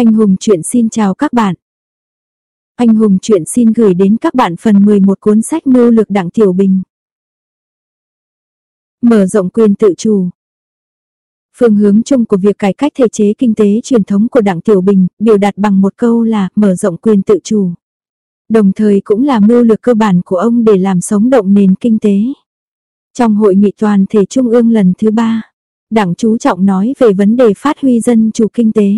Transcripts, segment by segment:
Anh Hùng chuyện xin chào các bạn. Anh Hùng chuyện xin gửi đến các bạn phần 11 cuốn sách mưu lược đặng tiểu bình. Mở rộng quyền tự chủ. Phương hướng chung của việc cải cách thể chế kinh tế truyền thống của đặng Tiểu Bình biểu đạt bằng một câu là mở rộng quyền tự chủ. Đồng thời cũng là mưu lược cơ bản của ông để làm sống động nền kinh tế. Trong hội nghị toàn thể trung ương lần thứ ba, Đảng chú trọng nói về vấn đề phát huy dân chủ kinh tế.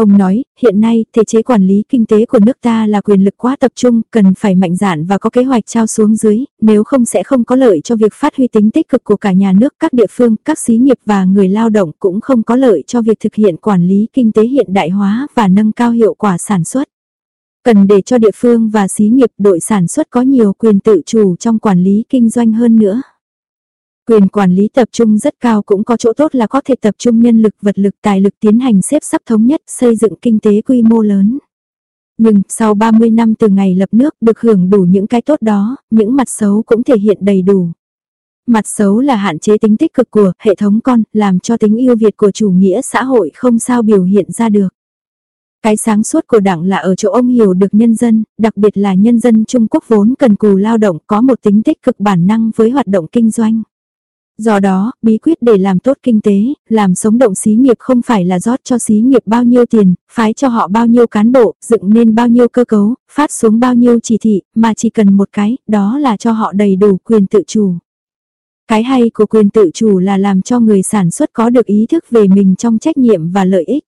Ông nói, hiện nay, thể chế quản lý kinh tế của nước ta là quyền lực quá tập trung, cần phải mạnh dạn và có kế hoạch trao xuống dưới, nếu không sẽ không có lợi cho việc phát huy tính tích cực của cả nhà nước, các địa phương, các xí nghiệp và người lao động cũng không có lợi cho việc thực hiện quản lý kinh tế hiện đại hóa và nâng cao hiệu quả sản xuất. Cần để cho địa phương và xí nghiệp đội sản xuất có nhiều quyền tự chủ trong quản lý kinh doanh hơn nữa. Quyền quản lý tập trung rất cao cũng có chỗ tốt là có thể tập trung nhân lực vật lực tài lực tiến hành xếp sắp thống nhất xây dựng kinh tế quy mô lớn. Nhưng sau 30 năm từ ngày lập nước được hưởng đủ những cái tốt đó, những mặt xấu cũng thể hiện đầy đủ. Mặt xấu là hạn chế tính tích cực của hệ thống con, làm cho tính yêu Việt của chủ nghĩa xã hội không sao biểu hiện ra được. Cái sáng suốt của đảng là ở chỗ ông hiểu được nhân dân, đặc biệt là nhân dân Trung Quốc vốn cần cù lao động có một tính tích cực bản năng với hoạt động kinh doanh. Do đó, bí quyết để làm tốt kinh tế, làm sống động xí nghiệp không phải là rót cho xí nghiệp bao nhiêu tiền, phái cho họ bao nhiêu cán bộ, dựng nên bao nhiêu cơ cấu, phát xuống bao nhiêu chỉ thị, mà chỉ cần một cái, đó là cho họ đầy đủ quyền tự chủ. Cái hay của quyền tự chủ là làm cho người sản xuất có được ý thức về mình trong trách nhiệm và lợi ích.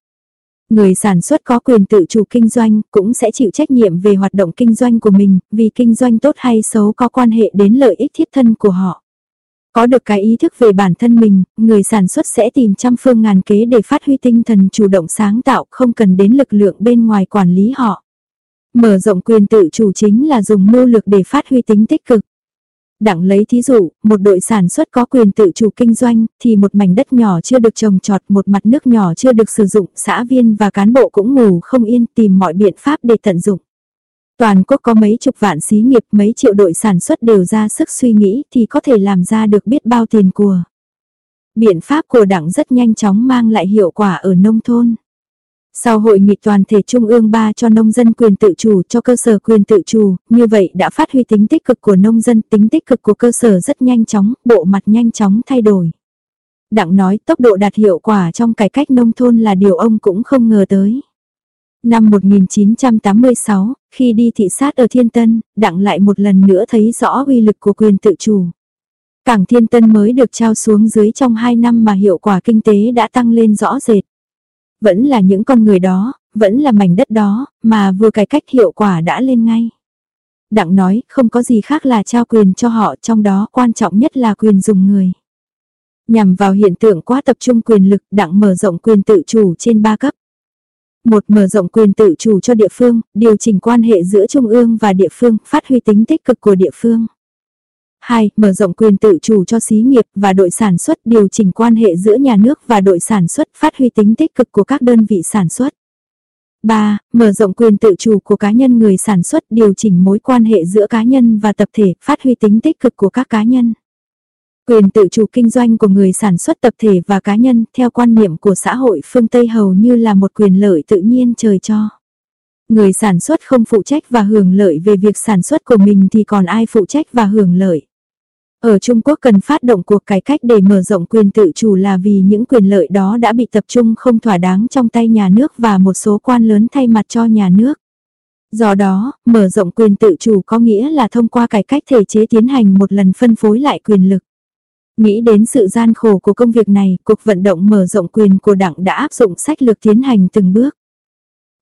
Người sản xuất có quyền tự chủ kinh doanh cũng sẽ chịu trách nhiệm về hoạt động kinh doanh của mình, vì kinh doanh tốt hay xấu có quan hệ đến lợi ích thiết thân của họ. Có được cái ý thức về bản thân mình, người sản xuất sẽ tìm trăm phương ngàn kế để phát huy tinh thần chủ động sáng tạo không cần đến lực lượng bên ngoài quản lý họ. Mở rộng quyền tự chủ chính là dùng mưu lực để phát huy tính tích cực. Đặng lấy thí dụ, một đội sản xuất có quyền tự chủ kinh doanh, thì một mảnh đất nhỏ chưa được trồng trọt, một mặt nước nhỏ chưa được sử dụng, xã viên và cán bộ cũng ngủ không yên tìm mọi biện pháp để tận dụng. Toàn quốc có mấy chục vạn xí nghiệp, mấy triệu đội sản xuất đều ra sức suy nghĩ thì có thể làm ra được biết bao tiền của. Biện pháp của đảng rất nhanh chóng mang lại hiệu quả ở nông thôn. Sau hội nghị toàn thể Trung ương 3 cho nông dân quyền tự chủ cho cơ sở quyền tự chủ, như vậy đã phát huy tính tích cực của nông dân, tính tích cực của cơ sở rất nhanh chóng, bộ mặt nhanh chóng thay đổi. Đặng nói tốc độ đạt hiệu quả trong cải cách nông thôn là điều ông cũng không ngờ tới. Năm 1986, khi đi thị sát ở Thiên Tân, Đặng lại một lần nữa thấy rõ uy lực của quyền tự chủ. Cảng Thiên Tân mới được trao xuống dưới trong 2 năm mà hiệu quả kinh tế đã tăng lên rõ rệt. Vẫn là những con người đó, vẫn là mảnh đất đó, mà vừa cải cách hiệu quả đã lên ngay. Đặng nói, không có gì khác là trao quyền cho họ, trong đó quan trọng nhất là quyền dùng người. Nhằm vào hiện tượng quá tập trung quyền lực, đặng mở rộng quyền tự chủ trên ba cấp một mở rộng quyền tự chủ cho địa phương, điều chỉnh quan hệ giữa trung ương và địa phương, phát huy tính tích cực của địa phương. 2. Mở rộng quyền tự chủ cho xí nghiệp và đội sản xuất, điều chỉnh quan hệ giữa nhà nước và đội sản xuất, phát huy tính tích cực của các đơn vị sản xuất. 3. Mở rộng quyền tự chủ của cá nhân người sản xuất, điều chỉnh mối quan hệ giữa cá nhân và tập thể, phát huy tính tích cực của các cá nhân. Quyền tự chủ kinh doanh của người sản xuất tập thể và cá nhân theo quan niệm của xã hội phương Tây hầu như là một quyền lợi tự nhiên trời cho. Người sản xuất không phụ trách và hưởng lợi về việc sản xuất của mình thì còn ai phụ trách và hưởng lợi. Ở Trung Quốc cần phát động cuộc cải cách để mở rộng quyền tự chủ là vì những quyền lợi đó đã bị tập trung không thỏa đáng trong tay nhà nước và một số quan lớn thay mặt cho nhà nước. Do đó, mở rộng quyền tự chủ có nghĩa là thông qua cải cách thể chế tiến hành một lần phân phối lại quyền lực. Nghĩ đến sự gian khổ của công việc này, cuộc vận động mở rộng quyền của đảng đã áp dụng sách lược tiến hành từng bước.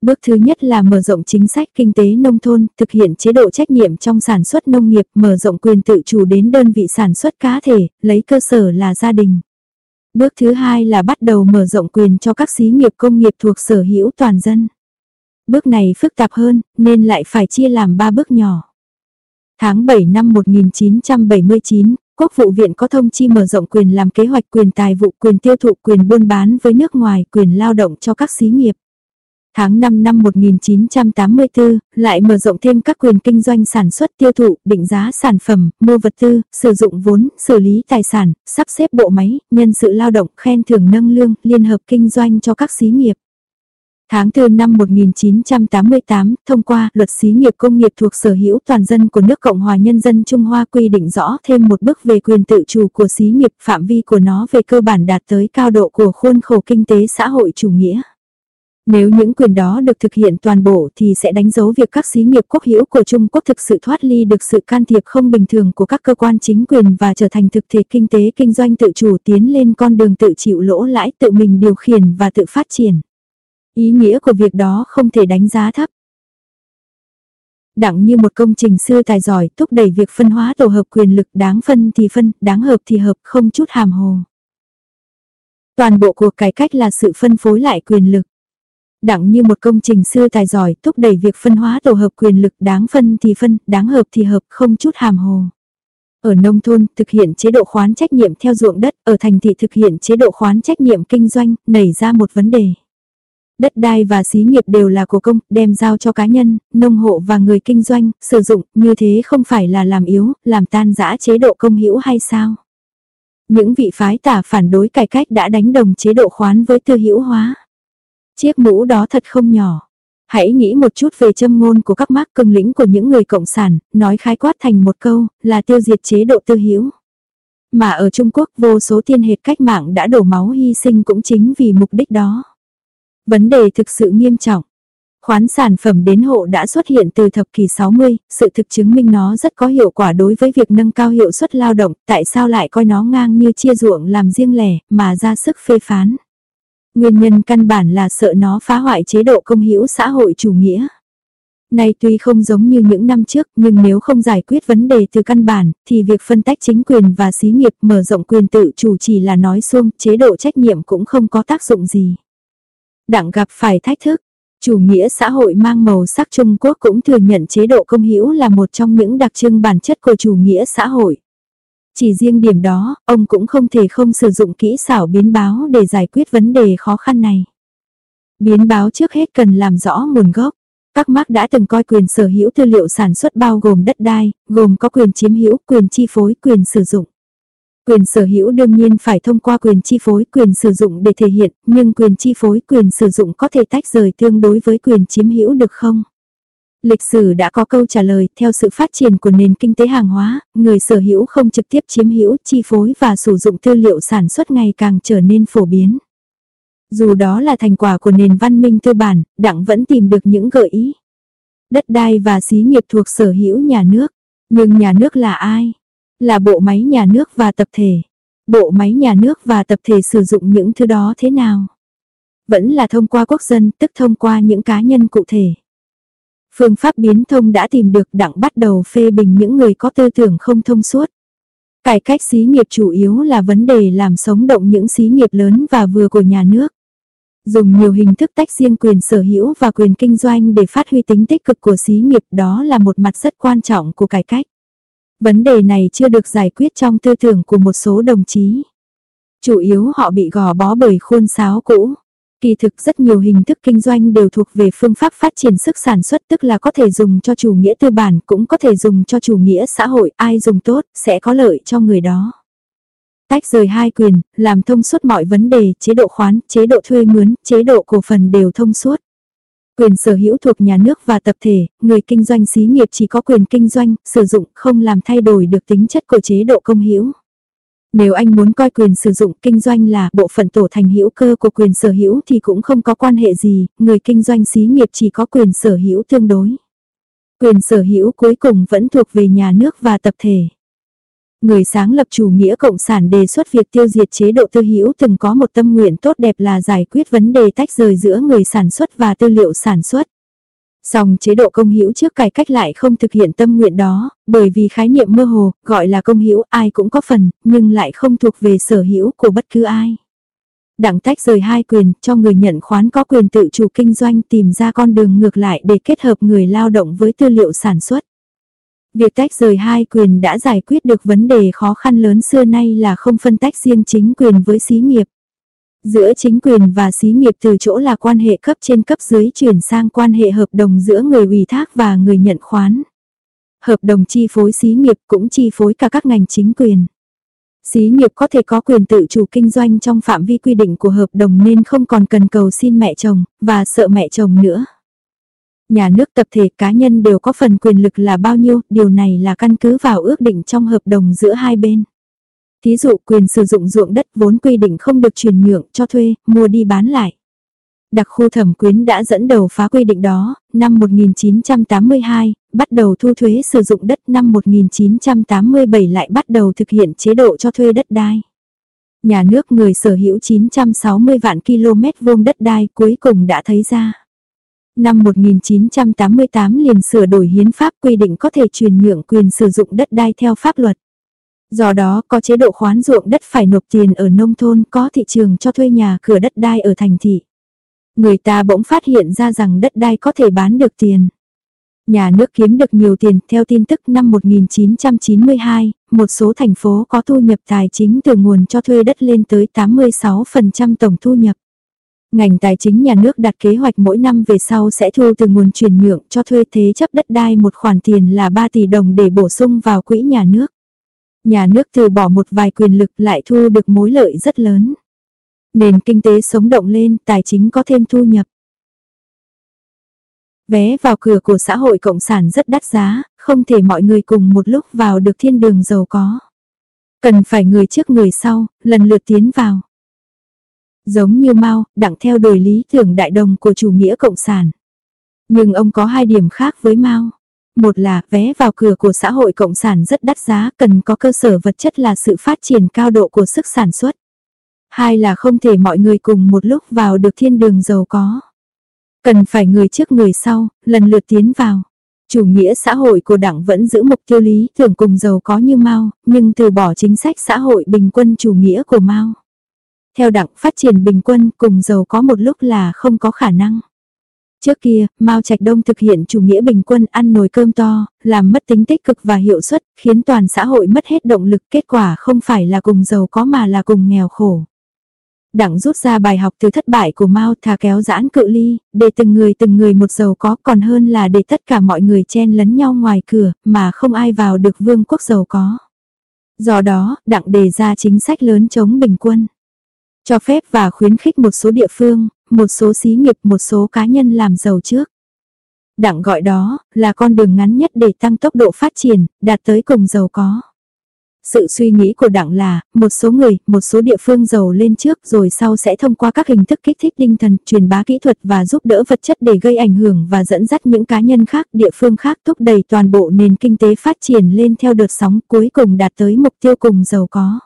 Bước thứ nhất là mở rộng chính sách kinh tế nông thôn, thực hiện chế độ trách nhiệm trong sản xuất nông nghiệp, mở rộng quyền tự chủ đến đơn vị sản xuất cá thể, lấy cơ sở là gia đình. Bước thứ hai là bắt đầu mở rộng quyền cho các xí nghiệp công nghiệp thuộc sở hữu toàn dân. Bước này phức tạp hơn, nên lại phải chia làm ba bước nhỏ. Tháng 7 năm 1979, Quốc vụ viện có thông chi mở rộng quyền làm kế hoạch quyền tài vụ quyền tiêu thụ quyền buôn bán với nước ngoài quyền lao động cho các xí nghiệp. Tháng 5 năm 1984, lại mở rộng thêm các quyền kinh doanh sản xuất tiêu thụ, định giá sản phẩm, mua vật tư, sử dụng vốn, xử lý tài sản, sắp xếp bộ máy, nhân sự lao động, khen thưởng nâng lương, liên hợp kinh doanh cho các xí nghiệp. Tháng 4 năm 1988, thông qua luật xí nghiệp công nghiệp thuộc sở hữu toàn dân của nước Cộng hòa Nhân dân Trung Hoa quy định rõ thêm một bước về quyền tự chủ của xí nghiệp phạm vi của nó về cơ bản đạt tới cao độ của khuôn khổ kinh tế xã hội chủ nghĩa. Nếu những quyền đó được thực hiện toàn bộ thì sẽ đánh dấu việc các xí nghiệp quốc hữu của Trung Quốc thực sự thoát ly được sự can thiệp không bình thường của các cơ quan chính quyền và trở thành thực thể kinh tế kinh doanh tự chủ tiến lên con đường tự chịu lỗ lãi tự mình điều khiển và tự phát triển. Ý nghĩa của việc đó không thể đánh giá thấp. Đặng như một công trình sư tài giỏi thúc đẩy việc phân hóa tổ hợp quyền lực đáng phân thì phân, đáng hợp thì hợp, không chút hàm hồ. Toàn bộ cuộc cải cách là sự phân phối lại quyền lực. Đặng như một công trình sư tài giỏi thúc đẩy việc phân hóa tổ hợp quyền lực đáng phân thì phân, đáng hợp thì hợp, không chút hàm hồ. Ở nông thôn, thực hiện chế độ khoán trách nhiệm theo ruộng đất, ở thành thị thực hiện chế độ khoán trách nhiệm kinh doanh, nảy ra một vấn đề đất đai và xí nghiệp đều là của công, đem giao cho cá nhân, nông hộ và người kinh doanh, sử dụng, như thế không phải là làm yếu, làm tan rã chế độ công hữu hay sao? Những vị phái tả phản đối cải cách đã đánh đồng chế độ khoán với tư hữu hóa. Chiếc mũ đó thật không nhỏ. Hãy nghĩ một chút về châm ngôn của các mác cưng lĩnh của những người cộng sản, nói khái quát thành một câu, là tiêu diệt chế độ tư hữu. Mà ở Trung Quốc vô số tiên hệt cách mạng đã đổ máu hy sinh cũng chính vì mục đích đó. Vấn đề thực sự nghiêm trọng. Khoán sản phẩm đến hộ đã xuất hiện từ thập kỷ 60, sự thực chứng minh nó rất có hiệu quả đối với việc nâng cao hiệu suất lao động, tại sao lại coi nó ngang như chia ruộng làm riêng lẻ, mà ra sức phê phán. Nguyên nhân căn bản là sợ nó phá hoại chế độ công hữu xã hội chủ nghĩa. Này tuy không giống như những năm trước, nhưng nếu không giải quyết vấn đề từ căn bản, thì việc phân tách chính quyền và xí nghiệp mở rộng quyền tự chủ chỉ là nói xuông, chế độ trách nhiệm cũng không có tác dụng gì. Đặng gặp phải thách thức. Chủ nghĩa xã hội mang màu sắc Trung Quốc cũng thừa nhận chế độ công hữu là một trong những đặc trưng bản chất của chủ nghĩa xã hội. Chỉ riêng điểm đó, ông cũng không thể không sử dụng kỹ xảo biến báo để giải quyết vấn đề khó khăn này. Biến báo trước hết cần làm rõ nguồn gốc. Các Mark đã từng coi quyền sở hữu tư liệu sản xuất bao gồm đất đai, gồm có quyền chiếm hữu, quyền chi phối, quyền sử dụng. Quyền sở hữu đương nhiên phải thông qua quyền chi phối quyền sử dụng để thể hiện, nhưng quyền chi phối quyền sử dụng có thể tách rời tương đối với quyền chiếm hữu được không? Lịch sử đã có câu trả lời, theo sự phát triển của nền kinh tế hàng hóa, người sở hữu không trực tiếp chiếm hữu, chi phối và sử dụng tư liệu sản xuất ngày càng trở nên phổ biến. Dù đó là thành quả của nền văn minh tư bản, Đặng vẫn tìm được những gợi ý. Đất đai và xí nghiệp thuộc sở hữu nhà nước. Nhưng nhà nước là ai? Là bộ máy nhà nước và tập thể. Bộ máy nhà nước và tập thể sử dụng những thứ đó thế nào? Vẫn là thông qua quốc dân, tức thông qua những cá nhân cụ thể. Phương pháp biến thông đã tìm được đặng bắt đầu phê bình những người có tư tưởng không thông suốt. Cải cách xí nghiệp chủ yếu là vấn đề làm sống động những xí nghiệp lớn và vừa của nhà nước. Dùng nhiều hình thức tách riêng quyền sở hữu và quyền kinh doanh để phát huy tính tích cực của xí nghiệp đó là một mặt rất quan trọng của cải cách. Vấn đề này chưa được giải quyết trong tư tưởng của một số đồng chí. Chủ yếu họ bị gò bó bởi khuôn sáo cũ. Kỳ thực rất nhiều hình thức kinh doanh đều thuộc về phương pháp phát triển sức sản xuất tức là có thể dùng cho chủ nghĩa tư bản cũng có thể dùng cho chủ nghĩa xã hội ai dùng tốt sẽ có lợi cho người đó. Tách rời hai quyền, làm thông suốt mọi vấn đề, chế độ khoán, chế độ thuê mướn, chế độ cổ phần đều thông suốt. Quyền sở hữu thuộc nhà nước và tập thể, người kinh doanh xí nghiệp chỉ có quyền kinh doanh, sử dụng, không làm thay đổi được tính chất của chế độ công hữu. Nếu anh muốn coi quyền sử dụng kinh doanh là bộ phận tổ thành hữu cơ của quyền sở hữu thì cũng không có quan hệ gì, người kinh doanh xí nghiệp chỉ có quyền sở hữu tương đối. Quyền sở hữu cuối cùng vẫn thuộc về nhà nước và tập thể. Người sáng lập chủ nghĩa cộng sản đề xuất việc tiêu diệt chế độ tư hữu từng có một tâm nguyện tốt đẹp là giải quyết vấn đề tách rời giữa người sản xuất và tư liệu sản xuất. Song chế độ công hữu trước cải cách lại không thực hiện tâm nguyện đó, bởi vì khái niệm mơ hồ, gọi là công hữu ai cũng có phần, nhưng lại không thuộc về sở hữu của bất cứ ai. Đặng tách rời hai quyền, cho người nhận khoán có quyền tự chủ kinh doanh tìm ra con đường ngược lại để kết hợp người lao động với tư liệu sản xuất. Việc tách rời hai quyền đã giải quyết được vấn đề khó khăn lớn xưa nay là không phân tách riêng chính quyền với xí nghiệp. Giữa chính quyền và xí nghiệp từ chỗ là quan hệ cấp trên cấp dưới chuyển sang quan hệ hợp đồng giữa người ủy thác và người nhận khoán. Hợp đồng chi phối xí nghiệp cũng chi phối cả các ngành chính quyền. Xí nghiệp có thể có quyền tự chủ kinh doanh trong phạm vi quy định của hợp đồng nên không còn cần cầu xin mẹ chồng, và sợ mẹ chồng nữa. Nhà nước tập thể cá nhân đều có phần quyền lực là bao nhiêu, điều này là căn cứ vào ước định trong hợp đồng giữa hai bên. Thí dụ quyền sử dụng ruộng đất vốn quy định không được chuyển nhượng cho thuê, mua đi bán lại. Đặc khu thẩm quyến đã dẫn đầu phá quy định đó, năm 1982, bắt đầu thu thuế sử dụng đất năm 1987 lại bắt đầu thực hiện chế độ cho thuê đất đai. Nhà nước người sở hữu 960 vạn km vuông đất đai cuối cùng đã thấy ra. Năm 1988 liền sửa đổi hiến pháp quy định có thể truyền nhượng quyền sử dụng đất đai theo pháp luật. Do đó có chế độ khoán ruộng đất phải nộp tiền ở nông thôn có thị trường cho thuê nhà cửa đất đai ở thành thị. Người ta bỗng phát hiện ra rằng đất đai có thể bán được tiền. Nhà nước kiếm được nhiều tiền, theo tin tức năm 1992, một số thành phố có thu nhập tài chính từ nguồn cho thuê đất lên tới 86% tổng thu nhập. Ngành tài chính nhà nước đặt kế hoạch mỗi năm về sau sẽ thu từ nguồn chuyển nhượng cho thuê thế chấp đất đai một khoản tiền là 3 tỷ đồng để bổ sung vào quỹ nhà nước. Nhà nước từ bỏ một vài quyền lực lại thu được mối lợi rất lớn. Nền kinh tế sống động lên, tài chính có thêm thu nhập. Vé vào cửa của xã hội cộng sản rất đắt giá, không thể mọi người cùng một lúc vào được thiên đường giàu có. Cần phải người trước người sau, lần lượt tiến vào. Giống như Mao, đặng theo đuổi lý tưởng đại đồng của chủ nghĩa cộng sản. Nhưng ông có hai điểm khác với Mao. Một là vé vào cửa của xã hội cộng sản rất đắt giá, cần có cơ sở vật chất là sự phát triển cao độ của sức sản xuất. Hai là không thể mọi người cùng một lúc vào được thiên đường giàu có. Cần phải người trước người sau, lần lượt tiến vào. Chủ nghĩa xã hội của đảng vẫn giữ mục tiêu lý tưởng cùng giàu có như Mao, nhưng từ bỏ chính sách xã hội bình quân chủ nghĩa của Mao. Theo đặng phát triển bình quân cùng giàu có một lúc là không có khả năng. Trước kia, Mao Trạch Đông thực hiện chủ nghĩa bình quân ăn nồi cơm to, làm mất tính tích cực và hiệu suất, khiến toàn xã hội mất hết động lực, kết quả không phải là cùng giàu có mà là cùng nghèo khổ. Đặng rút ra bài học từ thất bại của Mao thà kéo giãn cự ly, để từng người từng người một giàu có còn hơn là để tất cả mọi người chen lấn nhau ngoài cửa, mà không ai vào được vương quốc giàu có. Do đó, Đặng đề ra chính sách lớn chống bình quân. Cho phép và khuyến khích một số địa phương, một số xí nghiệp, một số cá nhân làm giàu trước. Đặng gọi đó là con đường ngắn nhất để tăng tốc độ phát triển, đạt tới cùng giàu có. Sự suy nghĩ của đảng là, một số người, một số địa phương giàu lên trước rồi sau sẽ thông qua các hình thức kích thích tinh thần, truyền bá kỹ thuật và giúp đỡ vật chất để gây ảnh hưởng và dẫn dắt những cá nhân khác, địa phương khác thúc đẩy toàn bộ nền kinh tế phát triển lên theo đợt sóng cuối cùng đạt tới mục tiêu cùng giàu có.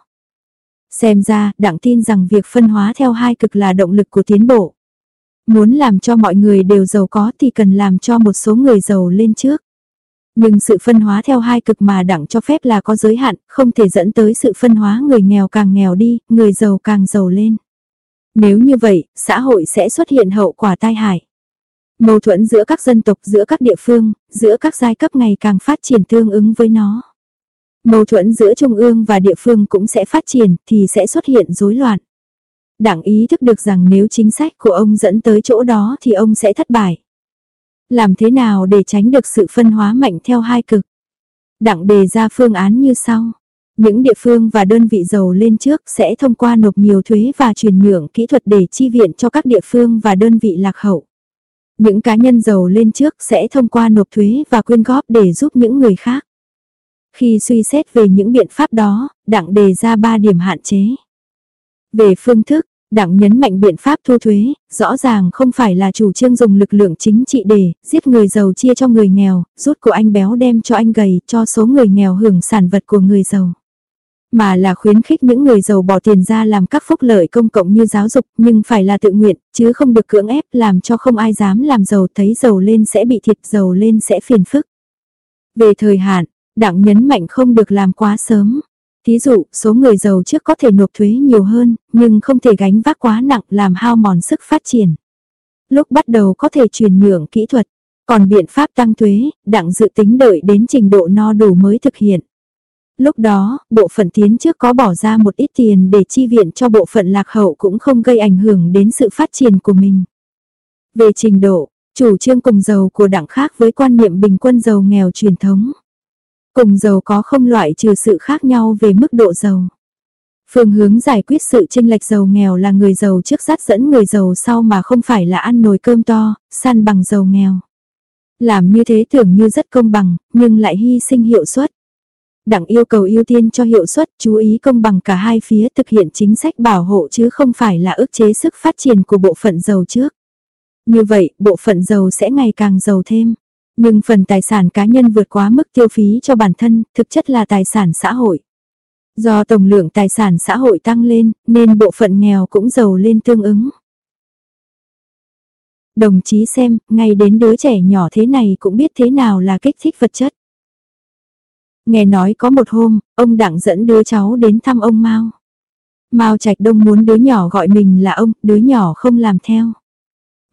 Xem ra, đặng tin rằng việc phân hóa theo hai cực là động lực của tiến bộ. Muốn làm cho mọi người đều giàu có thì cần làm cho một số người giàu lên trước. Nhưng sự phân hóa theo hai cực mà đặng cho phép là có giới hạn, không thể dẫn tới sự phân hóa người nghèo càng nghèo đi, người giàu càng giàu lên. Nếu như vậy, xã hội sẽ xuất hiện hậu quả tai hại. Mâu thuẫn giữa các dân tộc, giữa các địa phương, giữa các giai cấp ngày càng phát triển tương ứng với nó. Mâu thuẫn giữa trung ương và địa phương cũng sẽ phát triển thì sẽ xuất hiện rối loạn. Đảng ý thức được rằng nếu chính sách của ông dẫn tới chỗ đó thì ông sẽ thất bại. Làm thế nào để tránh được sự phân hóa mạnh theo hai cực? Đảng đề ra phương án như sau. Những địa phương và đơn vị giàu lên trước sẽ thông qua nộp nhiều thuế và truyền nhượng kỹ thuật để chi viện cho các địa phương và đơn vị lạc hậu. Những cá nhân giàu lên trước sẽ thông qua nộp thuế và quyên góp để giúp những người khác. Khi suy xét về những biện pháp đó, đặng đề ra 3 điểm hạn chế. Về phương thức, Đảng nhấn mạnh biện pháp thu thuế, rõ ràng không phải là chủ trương dùng lực lượng chính trị để giết người giàu chia cho người nghèo, rút của anh béo đem cho anh gầy, cho số người nghèo hưởng sản vật của người giàu. Mà là khuyến khích những người giàu bỏ tiền ra làm các phúc lợi công cộng như giáo dục nhưng phải là tự nguyện, chứ không được cưỡng ép làm cho không ai dám làm giàu thấy giàu lên sẽ bị thiệt giàu lên sẽ phiền phức. Về thời hạn, đặng nhấn mạnh không được làm quá sớm, Thí dụ, số người giàu trước có thể nộp thuế nhiều hơn, nhưng không thể gánh vác quá nặng làm hao mòn sức phát triển. Lúc bắt đầu có thể truyền nhượng kỹ thuật, còn biện pháp tăng thuế, đặng dự tính đợi đến trình độ no đủ mới thực hiện. Lúc đó, bộ phận tiến trước có bỏ ra một ít tiền để chi viện cho bộ phận lạc hậu cũng không gây ảnh hưởng đến sự phát triển của mình. Về trình độ, chủ trương cùng giàu của đảng khác với quan niệm bình quân giàu nghèo truyền thống. Cùng giàu có không loại trừ sự khác nhau về mức độ giàu. Phương hướng giải quyết sự chênh lệch giàu nghèo là người giàu trước dắt dẫn người giàu sau mà không phải là ăn nồi cơm to, săn bằng giàu nghèo. Làm như thế tưởng như rất công bằng, nhưng lại hy sinh hiệu suất. Đảng yêu cầu ưu tiên cho hiệu suất, chú ý công bằng cả hai phía thực hiện chính sách bảo hộ chứ không phải là ức chế sức phát triển của bộ phận giàu trước. Như vậy, bộ phận giàu sẽ ngày càng giàu thêm. Nhưng phần tài sản cá nhân vượt quá mức tiêu phí cho bản thân, thực chất là tài sản xã hội. Do tổng lượng tài sản xã hội tăng lên, nên bộ phận nghèo cũng giàu lên tương ứng. Đồng chí xem, ngay đến đứa trẻ nhỏ thế này cũng biết thế nào là kích thích vật chất. Nghe nói có một hôm, ông Đặng dẫn đứa cháu đến thăm ông Mao. Mao Trạch Đông muốn đứa nhỏ gọi mình là ông, đứa nhỏ không làm theo.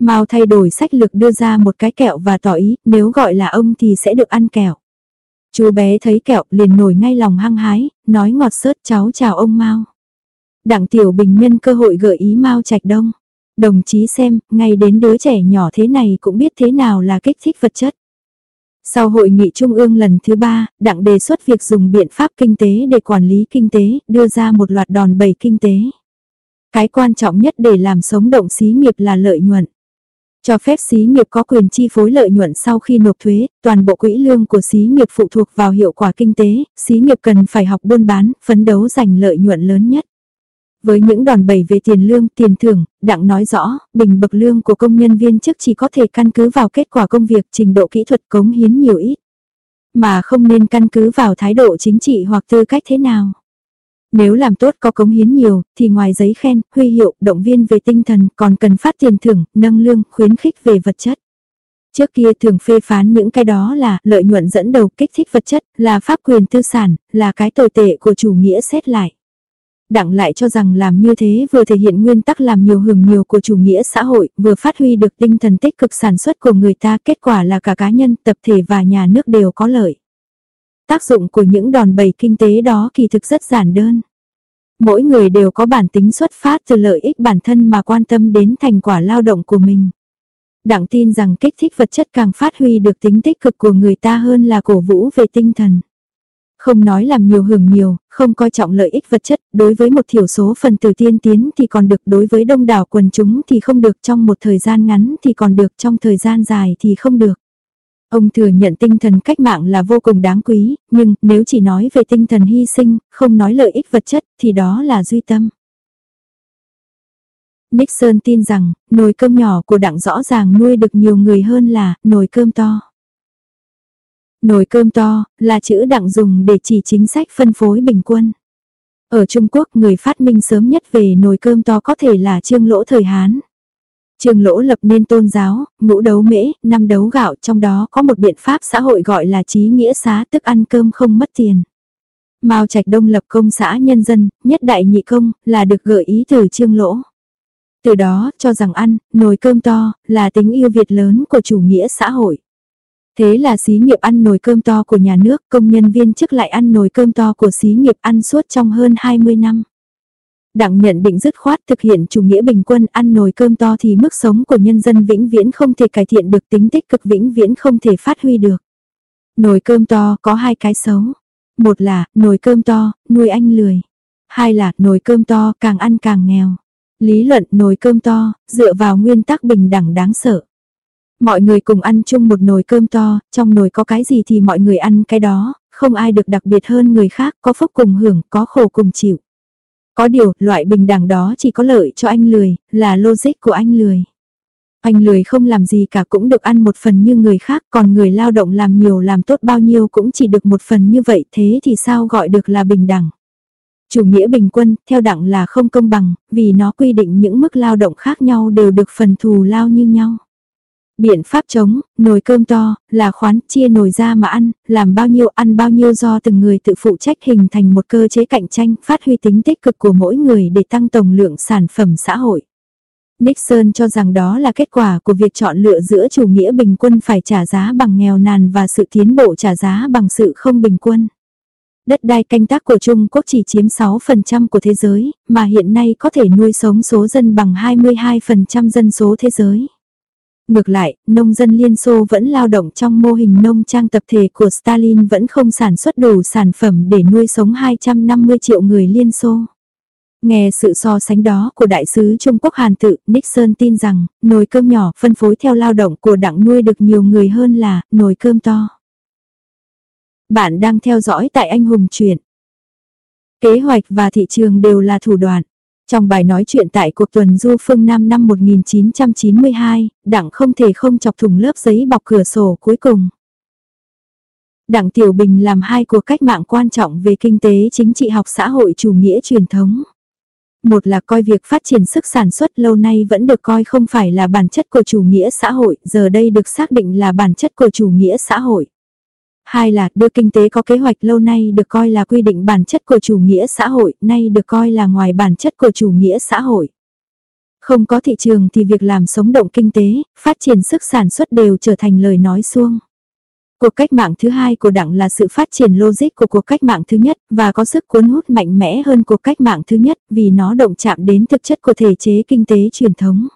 Mao thay đổi sách lược đưa ra một cái kẹo và tỏ ý, nếu gọi là ông thì sẽ được ăn kẹo. Chú bé thấy kẹo liền nổi ngay lòng hăng hái, nói ngọt sớt cháu chào ông Mao. Đặng Tiểu Bình nhân cơ hội gợi ý Mao Trạch Đông. Đồng chí xem, ngay đến đứa trẻ nhỏ thế này cũng biết thế nào là kích thích vật chất. Sau hội nghị trung ương lần thứ ba, Đặng đề xuất việc dùng biện pháp kinh tế để quản lý kinh tế, đưa ra một loạt đòn bẩy kinh tế. Cái quan trọng nhất để làm sống động xí nghiệp là lợi nhuận. Cho phép xí nghiệp có quyền chi phối lợi nhuận sau khi nộp thuế, toàn bộ quỹ lương của xí nghiệp phụ thuộc vào hiệu quả kinh tế, xí nghiệp cần phải học buôn bán, phấn đấu giành lợi nhuận lớn nhất. Với những đòn bẩy về tiền lương, tiền thưởng, đặng nói rõ, bình bậc lương của công nhân viên chức chỉ có thể căn cứ vào kết quả công việc, trình độ kỹ thuật cống hiến nhiều ít. Mà không nên căn cứ vào thái độ chính trị hoặc tư cách thế nào. Nếu làm tốt có cống hiến nhiều, thì ngoài giấy khen, huy hiệu, động viên về tinh thần còn cần phát tiền thưởng, nâng lương, khuyến khích về vật chất. Trước kia thường phê phán những cái đó là lợi nhuận dẫn đầu kích thích vật chất, là pháp quyền tư sản, là cái tồi tệ của chủ nghĩa xét lại. Đặng lại cho rằng làm như thế vừa thể hiện nguyên tắc làm nhiều hưởng nhiều của chủ nghĩa xã hội, vừa phát huy được tinh thần tích cực sản xuất của người ta, kết quả là cả cá nhân, tập thể và nhà nước đều có lợi. Tác dụng của những đòn bẩy kinh tế đó kỳ thực rất giản đơn. Mỗi người đều có bản tính xuất phát từ lợi ích bản thân mà quan tâm đến thành quả lao động của mình. Đặng tin rằng kích thích vật chất càng phát huy được tính tích cực của người ta hơn là cổ vũ về tinh thần. Không nói làm nhiều hưởng nhiều, không coi trọng lợi ích vật chất, đối với một thiểu số phần tử tiên tiến thì còn được, đối với đông đảo quần chúng thì không được, trong một thời gian ngắn thì còn được, trong thời gian dài thì không được. Ông thừa nhận tinh thần cách mạng là vô cùng đáng quý, nhưng nếu chỉ nói về tinh thần hy sinh, không nói lợi ích vật chất, thì đó là duy tâm. Nixon tin rằng, nồi cơm nhỏ của đảng rõ ràng nuôi được nhiều người hơn là nồi cơm to. Nồi cơm to là chữ đặng dùng để chỉ chính sách phân phối bình quân. Ở Trung Quốc người phát minh sớm nhất về nồi cơm to có thể là trương lỗ thời Hán. Trương lỗ lập nên tôn giáo, ngũ đấu mễ, năm đấu gạo trong đó có một biện pháp xã hội gọi là trí nghĩa xá tức ăn cơm không mất tiền. Mao Trạch Đông lập công xã nhân dân, nhất đại nhị công, là được gợi ý từ trương lỗ. Từ đó, cho rằng ăn, nồi cơm to, là tính yêu Việt lớn của chủ nghĩa xã hội. Thế là xí nghiệp ăn nồi cơm to của nhà nước, công nhân viên chức lại ăn nồi cơm to của xí nghiệp ăn suốt trong hơn 20 năm đặng nhận định dứt khoát thực hiện chủ nghĩa bình quân ăn nồi cơm to thì mức sống của nhân dân vĩnh viễn không thể cải thiện được tính tích cực vĩnh viễn không thể phát huy được. Nồi cơm to có hai cái xấu. Một là nồi cơm to, nuôi anh lười. Hai là nồi cơm to càng ăn càng nghèo. Lý luận nồi cơm to, dựa vào nguyên tắc bình đẳng đáng sợ. Mọi người cùng ăn chung một nồi cơm to, trong nồi có cái gì thì mọi người ăn cái đó, không ai được đặc biệt hơn người khác, có phúc cùng hưởng, có khổ cùng chịu. Có điều, loại bình đẳng đó chỉ có lợi cho anh lười, là logic của anh lười. Anh lười không làm gì cả cũng được ăn một phần như người khác, còn người lao động làm nhiều làm tốt bao nhiêu cũng chỉ được một phần như vậy, thế thì sao gọi được là bình đẳng? Chủ nghĩa bình quân, theo đẳng là không công bằng, vì nó quy định những mức lao động khác nhau đều được phần thù lao như nhau. Biện pháp chống, nồi cơm to, là khoán, chia nồi ra mà ăn, làm bao nhiêu ăn bao nhiêu do từng người tự phụ trách hình thành một cơ chế cạnh tranh, phát huy tính tích cực của mỗi người để tăng tổng lượng sản phẩm xã hội. Nixon cho rằng đó là kết quả của việc chọn lựa giữa chủ nghĩa bình quân phải trả giá bằng nghèo nàn và sự tiến bộ trả giá bằng sự không bình quân. Đất đai canh tác của Trung Quốc chỉ chiếm 6% của thế giới, mà hiện nay có thể nuôi sống số dân bằng 22% dân số thế giới. Ngược lại, nông dân Liên Xô vẫn lao động trong mô hình nông trang tập thể của Stalin vẫn không sản xuất đủ sản phẩm để nuôi sống 250 triệu người Liên Xô. Nghe sự so sánh đó của đại sứ Trung Quốc Hàn tự, Nixon tin rằng, nồi cơm nhỏ phân phối theo lao động của đặng nuôi được nhiều người hơn là nồi cơm to. Bạn đang theo dõi tại Anh Hùng Chuyện. Kế hoạch và thị trường đều là thủ đoạn. Trong bài nói chuyện tại cuộc tuần du phương Nam năm 1992, đặng không thể không chọc thùng lớp giấy bọc cửa sổ cuối cùng. Đặng Tiểu Bình làm hai cuộc cách mạng quan trọng về kinh tế chính trị học xã hội chủ nghĩa truyền thống. Một là coi việc phát triển sức sản xuất lâu nay vẫn được coi không phải là bản chất của chủ nghĩa xã hội, giờ đây được xác định là bản chất của chủ nghĩa xã hội. Hai là đưa kinh tế có kế hoạch lâu nay được coi là quy định bản chất của chủ nghĩa xã hội, nay được coi là ngoài bản chất của chủ nghĩa xã hội. Không có thị trường thì việc làm sống động kinh tế, phát triển sức sản xuất đều trở thành lời nói suông. Cuộc cách mạng thứ hai của đảng là sự phát triển logic của cuộc cách mạng thứ nhất và có sức cuốn hút mạnh mẽ hơn cuộc cách mạng thứ nhất vì nó động chạm đến thực chất của thể chế kinh tế truyền thống.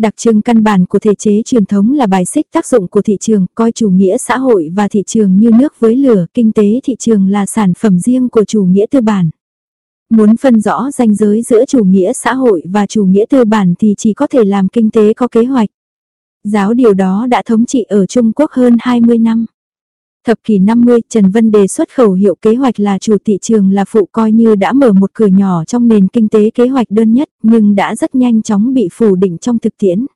Đặc trưng căn bản của thể chế truyền thống là bài xích tác dụng của thị trường, coi chủ nghĩa xã hội và thị trường như nước với lửa, kinh tế thị trường là sản phẩm riêng của chủ nghĩa tư bản. Muốn phân rõ ranh giới giữa chủ nghĩa xã hội và chủ nghĩa tư bản thì chỉ có thể làm kinh tế có kế hoạch. Giáo điều đó đã thống trị ở Trung Quốc hơn 20 năm. Thập kỷ 50, Trần Vân đề xuất khẩu hiệu kế hoạch là chủ thị trường là phụ coi như đã mở một cửa nhỏ trong nền kinh tế kế hoạch đơn nhất, nhưng đã rất nhanh chóng bị phủ định trong thực tiễn.